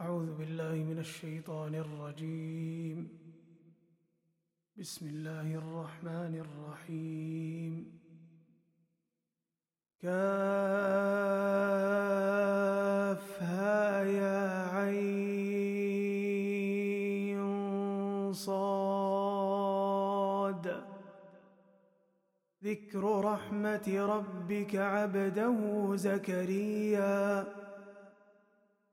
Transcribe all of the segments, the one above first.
أعوذ بالله من الشيطان الرجيم. بسم الله الرحمن الرحيم. كافها يا عين صاد. ذكر ذکر رحمت ربک عبدہ زكريا.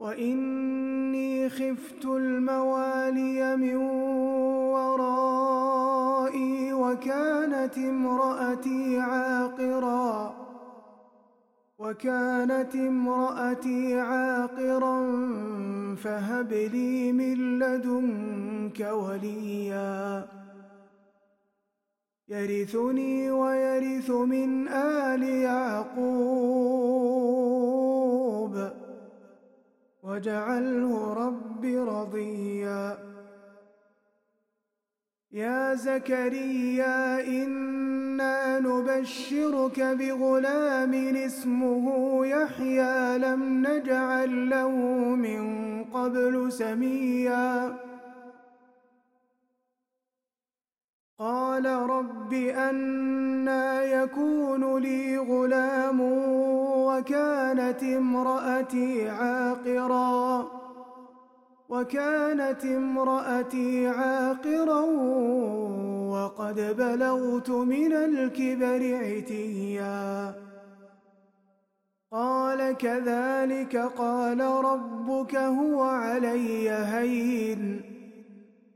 وإني خفت الموالي من ورائي وكانت امرأتي عاقرا وكانت امرأتي عاقرا فهب لي من لدنك وليا يرثني ويرث من آل يعقوب واجعله رب رضيا. يا زكريا إنا نبشرك بغلام اسمه يحيى لم نجعل له من قبل سميا. قال رب أنا يكون لي غلام وكانت امرأتي عاقرا وكانت امرأتي عاقرا وقد بلغت من الكبر عتيا قال كذلك قال ربك هو علي هين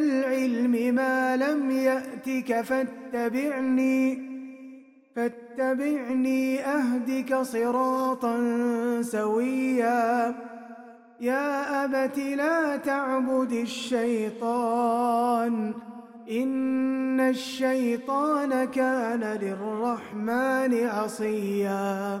مِنَ العلم ما لم يأتك فاتبعني فاتبعني أهدك صراطا سويا. يا أبت لا تعبد الشيطان إن الشيطان كان للرحمن عصيا.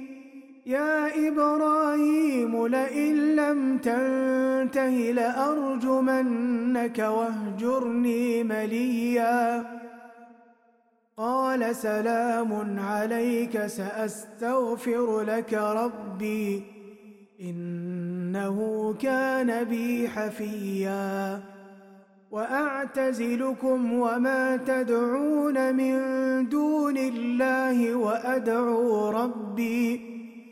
يا إبراهيم لئن لم تنتهي لأرجمنك واهجرني مليا. قال سلام عليك سأستغفر لك ربي إنه كان بي حفيا. وأعتزلكم وما تدعون من دون الله وأدعو ربي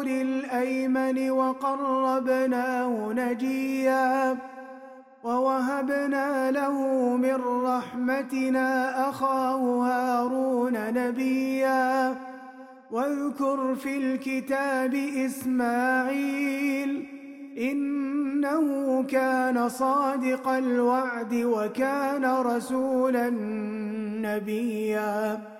الحجر الأيمن وقربناه نجيا ووهبنا له من رحمتنا أخاه هارون نبيا واذكر في الكتاب إسماعيل إنه كان صادق الوعد وكان رسولا نبيا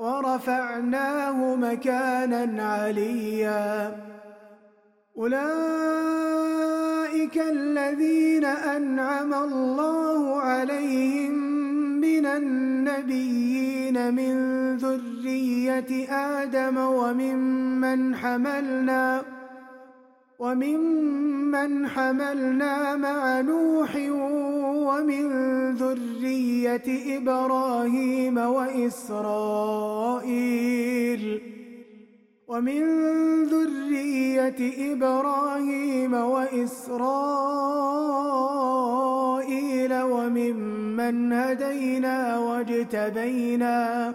ورفعناه مكانا عليا. أولئك الذين أنعم الله عليهم من النبيين من ذرية آدم وممن حملنا وممن حملنا مع نوح ومن ذرية إبراهيم وإسرائيل. ومن ذرية إبراهيم وإسرائيل. وممن هدينا واجتبينا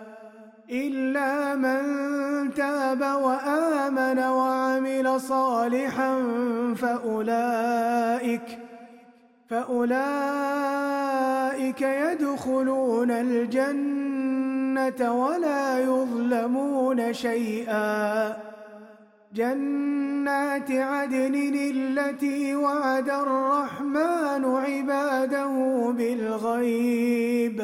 إلا من تاب وآمن وعمل صالحا فأولئك فأولئك يدخلون الجنة ولا يظلمون شيئا جنات عدن التي وعد الرحمن عباده بالغيب